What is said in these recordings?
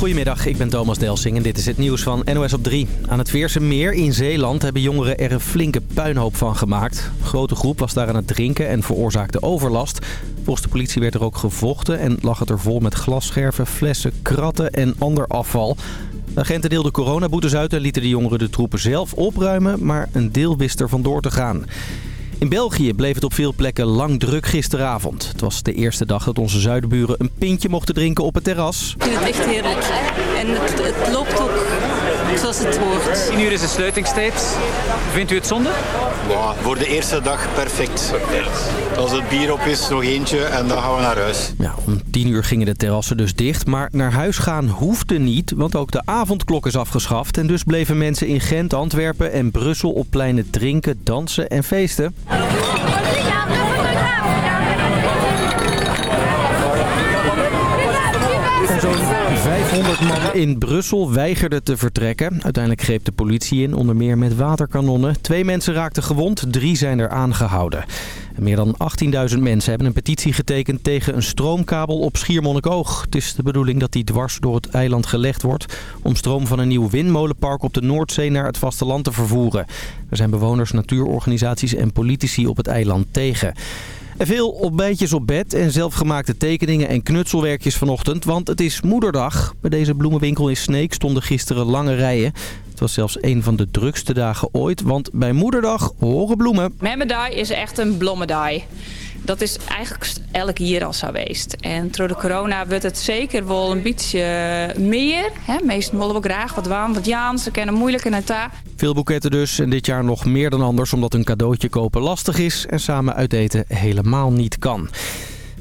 Goedemiddag, ik ben Thomas Delsing en dit is het nieuws van NOS op 3. Aan het Veerse Meer in Zeeland hebben jongeren er een flinke puinhoop van gemaakt. Een grote groep was daar aan het drinken en veroorzaakte overlast. Volgens de politie werd er ook gevochten en lag het er vol met glasscherven, flessen, kratten en ander afval. Agenten deelden coronaboetes uit en lieten de jongeren de troepen zelf opruimen, maar een deel wist er vandoor te gaan. In België bleef het op veel plekken lang druk gisteravond. Het was de eerste dag dat onze zuidenburen een pintje mochten drinken op het terras. Ik vind het echt heerlijk. En het, het loopt ook zoals het hoort. 10 uur is de sluitingstijd. Vindt u het zonde? Ja, voor de eerste dag perfect. Als het bier op is, nog eentje en dan gaan we naar huis. Ja, om 10 uur gingen de terrassen dus dicht, maar naar huis gaan hoefde niet, want ook de avondklok is afgeschaft. En dus bleven mensen in Gent, Antwerpen en Brussel op pleinen drinken, dansen en feesten. En 500 man in Brussel weigerden te vertrekken. Uiteindelijk greep de politie in, onder meer met waterkanonnen. Twee mensen raakten gewond, drie zijn er aangehouden. En meer dan 18.000 mensen hebben een petitie getekend tegen een stroomkabel op Schiermonnikoog. Het is de bedoeling dat die dwars door het eiland gelegd wordt... om stroom van een nieuw windmolenpark op de Noordzee naar het vasteland te vervoeren. Er zijn bewoners, natuurorganisaties en politici op het eiland tegen. Veel opbijtjes op bed en zelfgemaakte tekeningen en knutselwerkjes vanochtend. Want het is moederdag. Bij deze bloemenwinkel in Sneek stonden gisteren lange rijen. Het was zelfs een van de drukste dagen ooit. Want bij moederdag horen bloemen. Memedai is echt een bloemendai. Dat is eigenlijk elk jaar al zo geweest. En door de corona wordt het zeker wel een beetje meer. Hè? Meestal willen we graag wat waan, wat jaans. Ze kennen moeilijke naar ta. Veel boeketten dus. En dit jaar nog meer dan anders. Omdat een cadeautje kopen lastig is. En samen uiteten helemaal niet kan.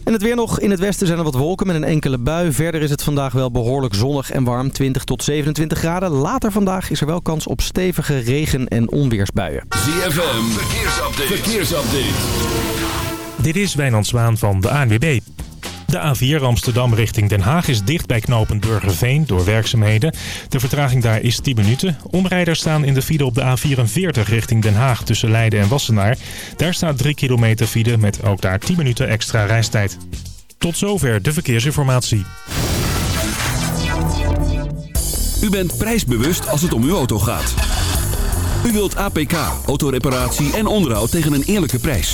En het weer nog. In het westen zijn er wat wolken met een enkele bui. Verder is het vandaag wel behoorlijk zonnig en warm. 20 tot 27 graden. Later vandaag is er wel kans op stevige regen- en onweersbuien. ZFM, verkeersupdate. verkeersupdate. Dit is Wijnand Zwaan van de ANWB. De A4 Amsterdam richting Den Haag is dicht bij knooppunt Burgerveen door werkzaamheden. De vertraging daar is 10 minuten. Omrijders staan in de file op de A44 richting Den Haag tussen Leiden en Wassenaar. Daar staat 3 kilometer file met ook daar 10 minuten extra reistijd. Tot zover de verkeersinformatie. U bent prijsbewust als het om uw auto gaat. U wilt APK, autoreparatie en onderhoud tegen een eerlijke prijs.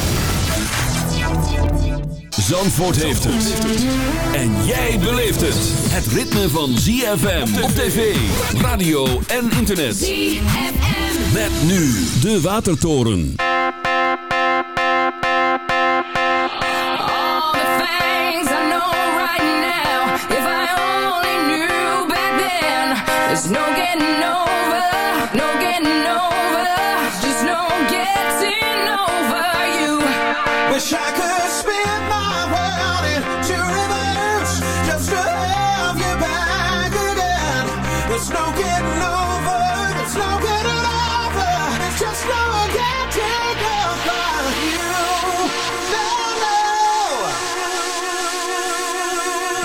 Zandvoort heeft het. En jij beleeft het. Het ritme van ZFM op tv, radio en internet. ZFM. Met nu de Watertoren. All the things I know right now. If I only knew back then. There's no getting over, no getting over. Just no getting over you. Wish I could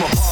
I'm a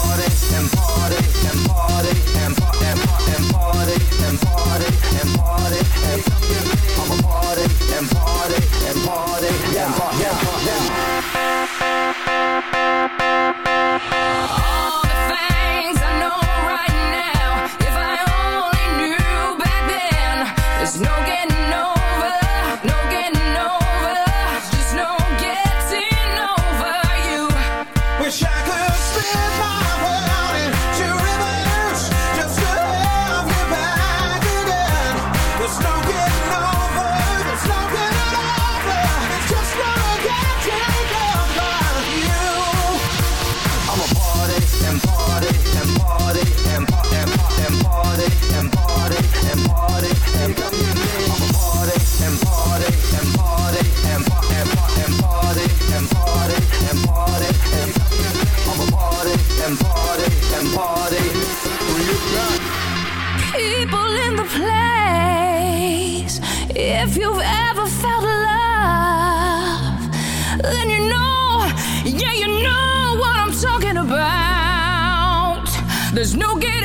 There's no getting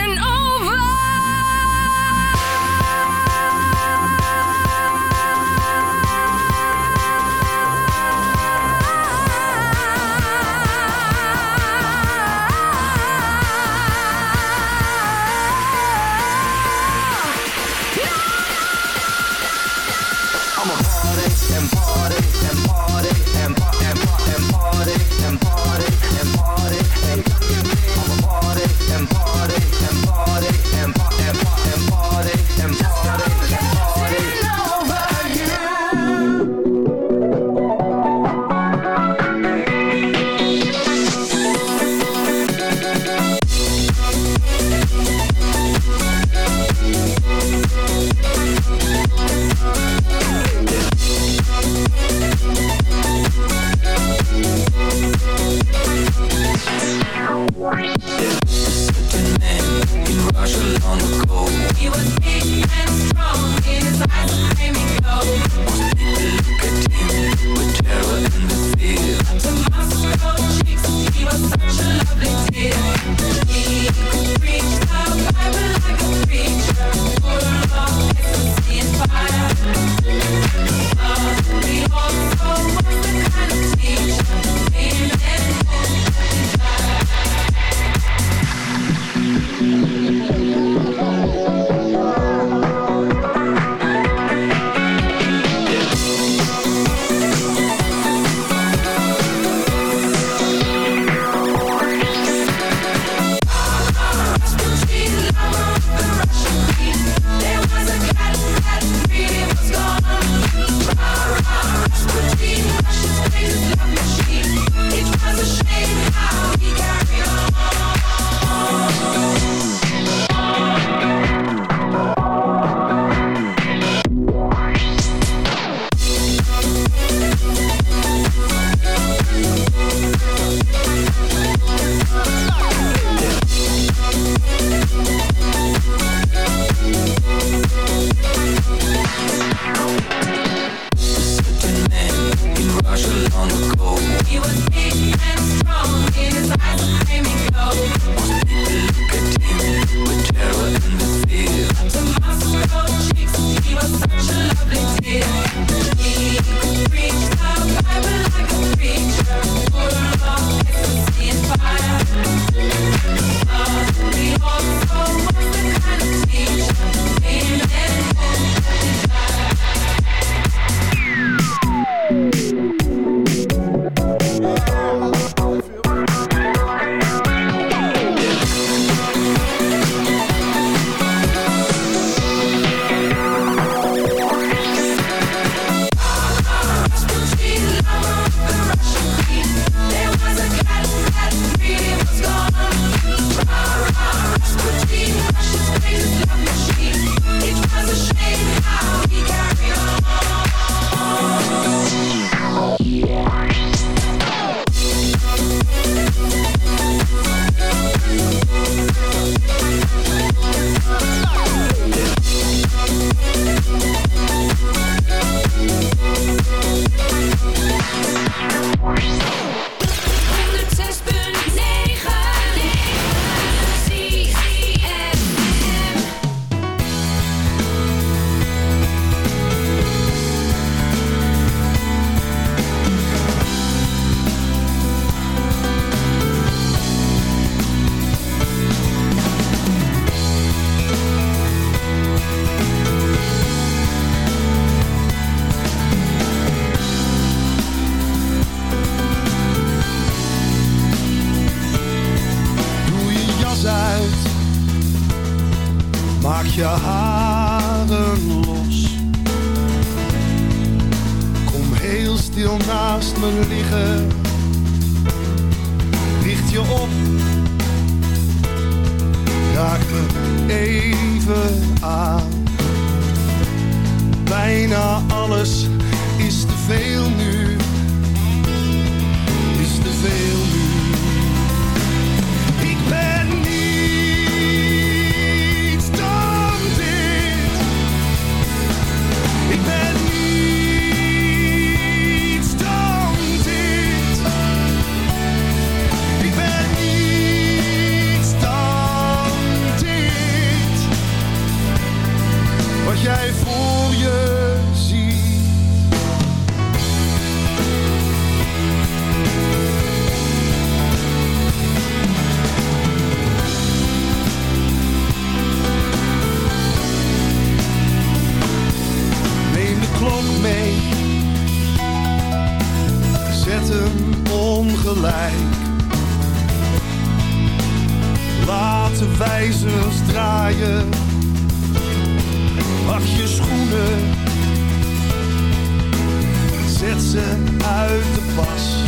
Ze uit de pas.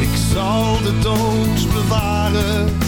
Ik zal de doos bewaren.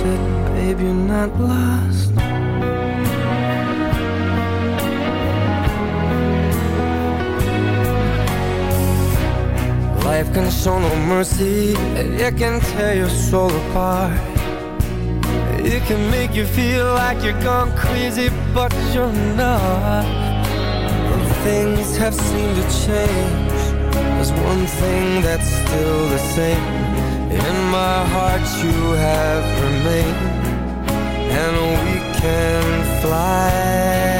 said, babe, you're not lost. Life can show no mercy, it can tear your soul apart. It can make you feel like you're gone crazy, but you're not. But things have seemed to change. There's one thing that's still the same. My heart, you have remained, and we can fly,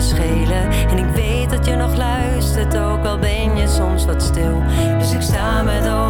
schelen. En ik weet dat je nog luistert, ook al ben je soms wat stil. Dus ik sta met open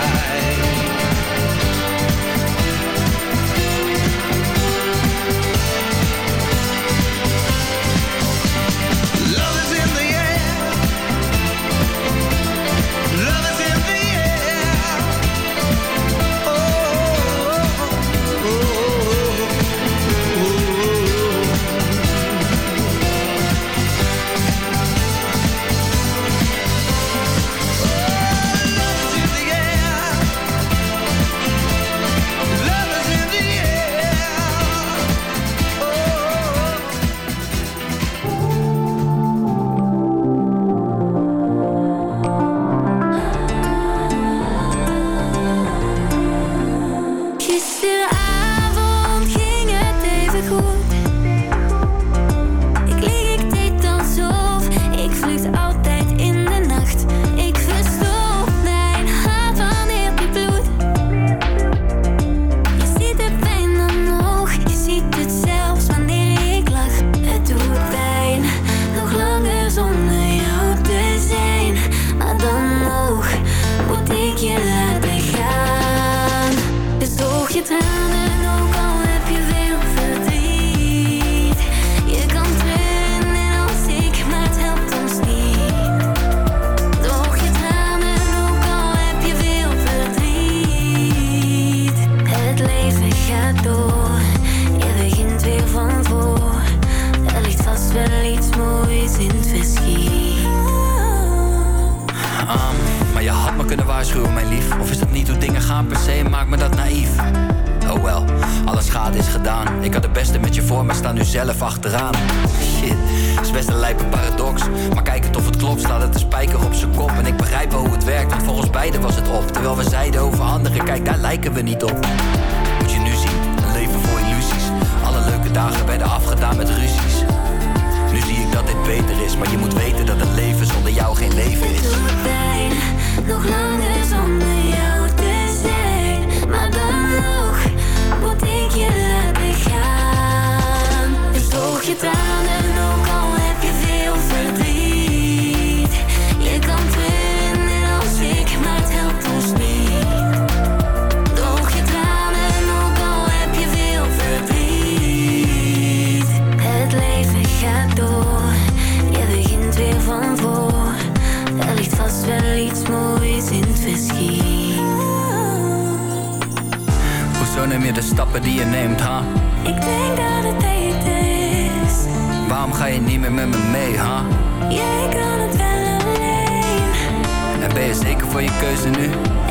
voor je keuze nu.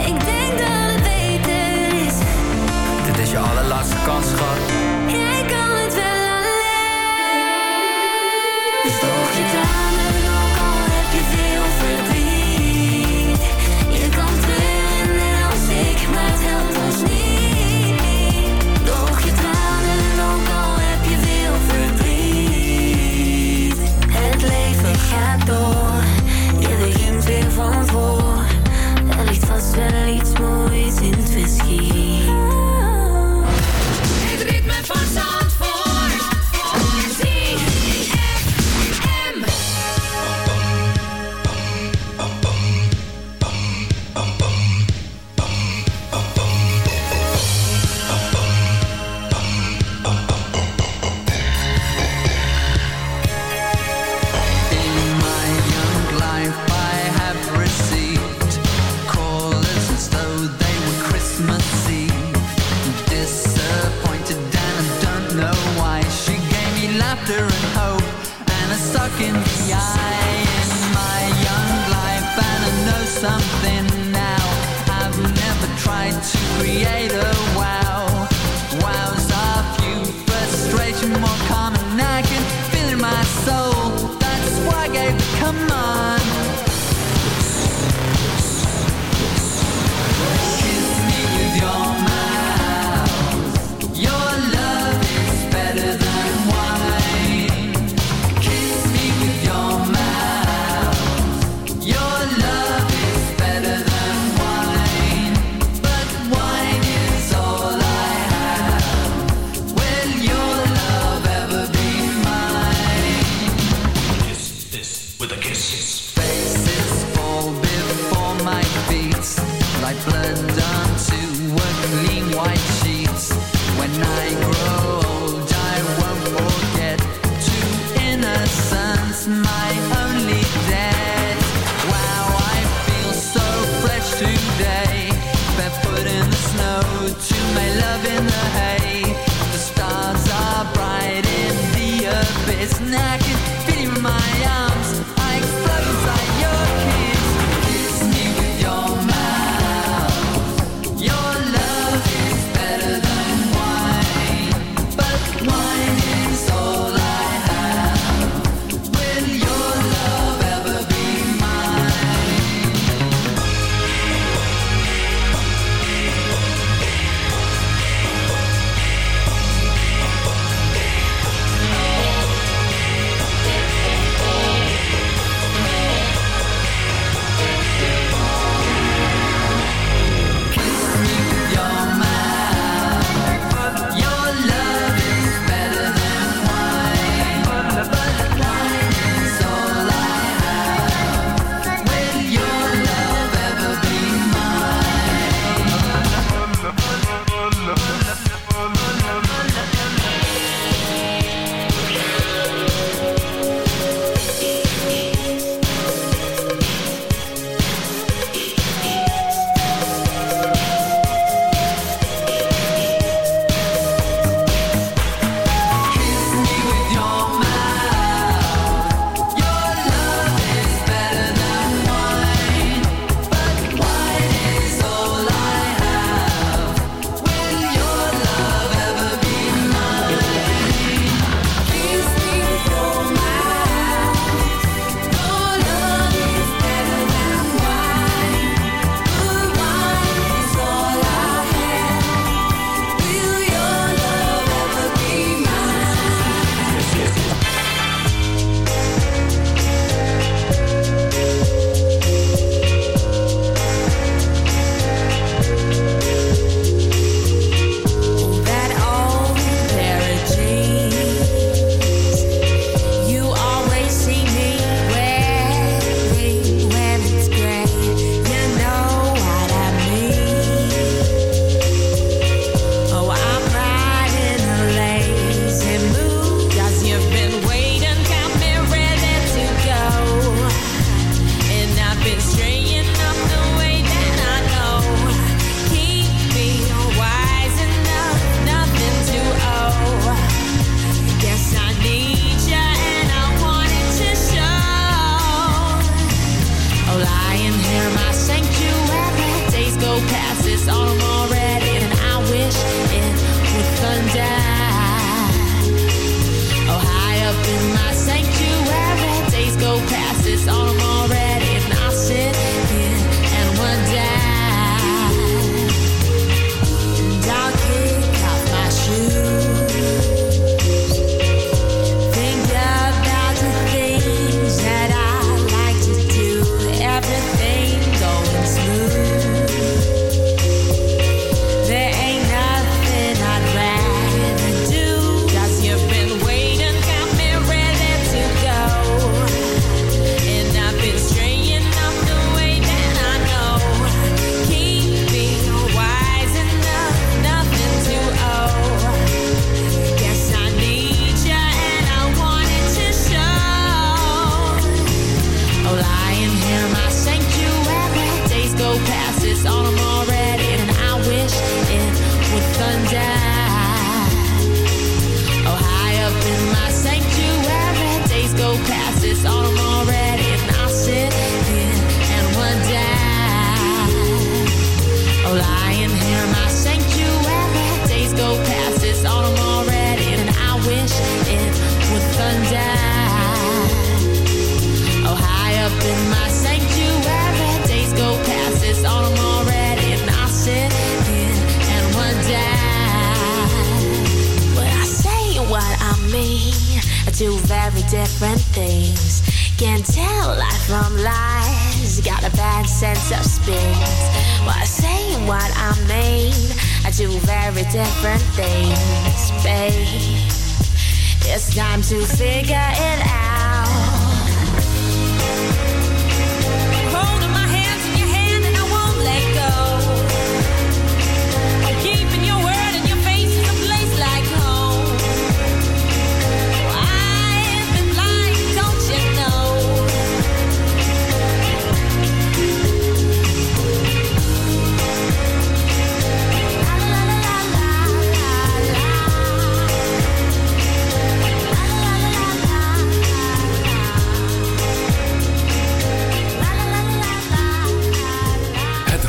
Ik denk dat het beter is. Dit is je allerlaatste kans, schat key.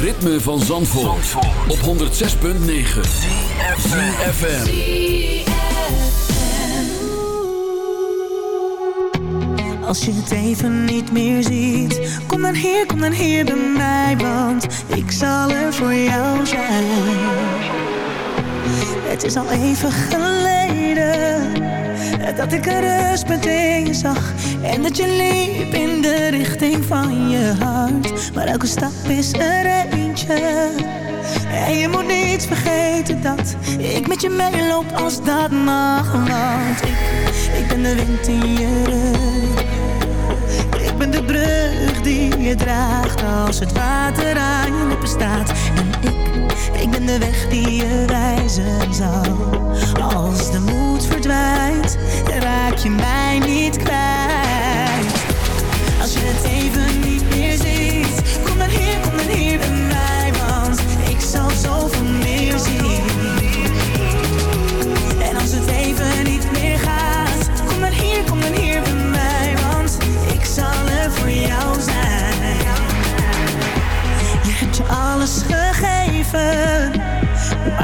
Ritme van Zandvoort, op 106.9 CFFM Als je het even niet meer ziet Kom dan hier, kom dan hier bij mij Want ik zal er voor jou zijn. Het is al even geleden Dat ik een rustpunt in je zag En dat je liep in de richting van je hart Maar elke stap is er eentje en je moet niet vergeten dat ik met je meeloop als dat mag. Want ik, ik ben de wind in je rug. Ik ben de brug die je draagt als het water aan je lippen staat. En ik, ik ben de weg die je wijzen zal. Als de moed verdwijnt, raak je mij niet kwijt. Als je het even niet meer ziet, kom dan hier, kom dan hier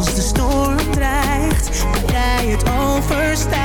Als de storm dreigt, jij het overstijgt.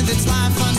with its life.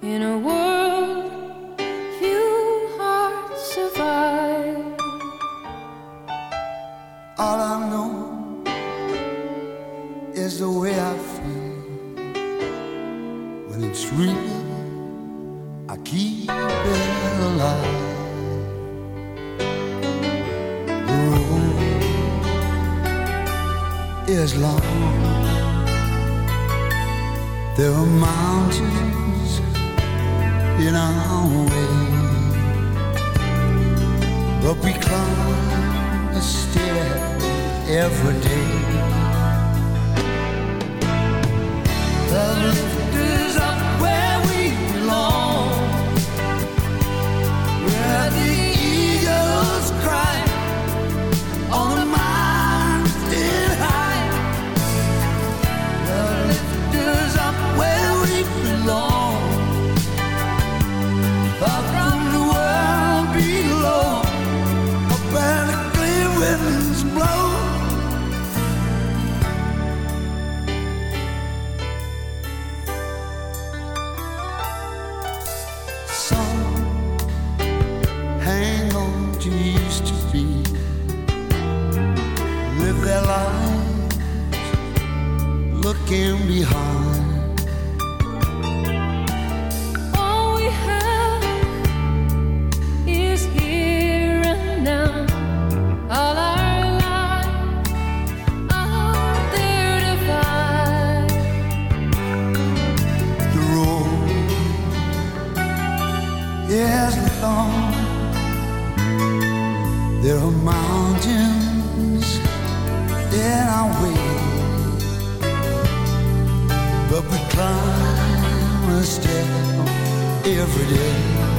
In a world few hearts survive. All I know is the way I feel when it's real. I keep it alive. The road is long. There are mountains in our way. But we climb a stair every day. That every day.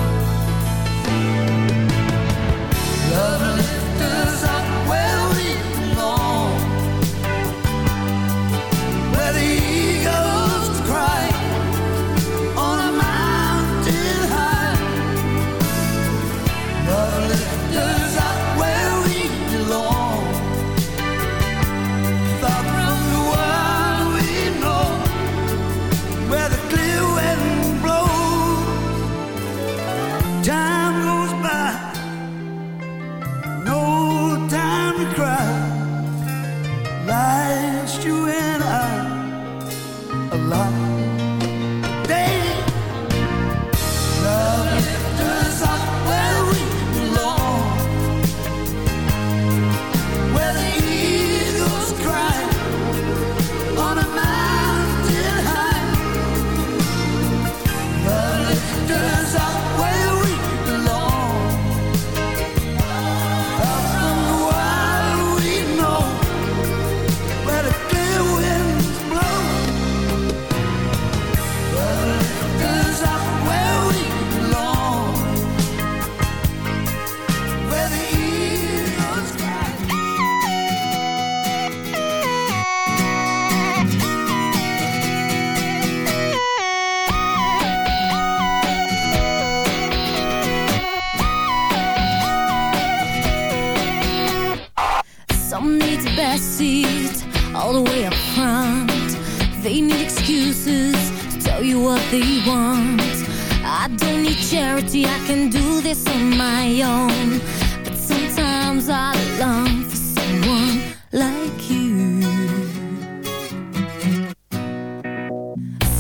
need charity, I can do this on my own. But sometimes I long for someone like you.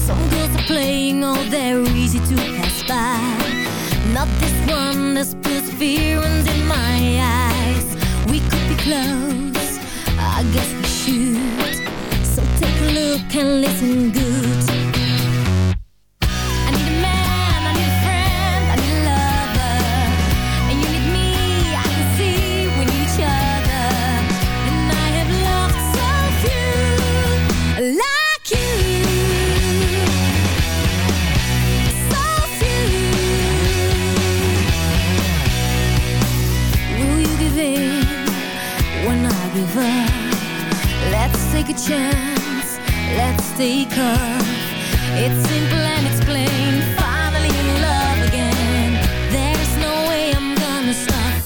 Some girls are playing, oh they're easy to pass by. Not this one, this perseverance in my eyes. We could be close, I guess we should. So take a look and listen good. chance, let's take off It's simple and it's finally in love again. There's no way I'm gonna stop.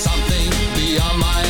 something beyond my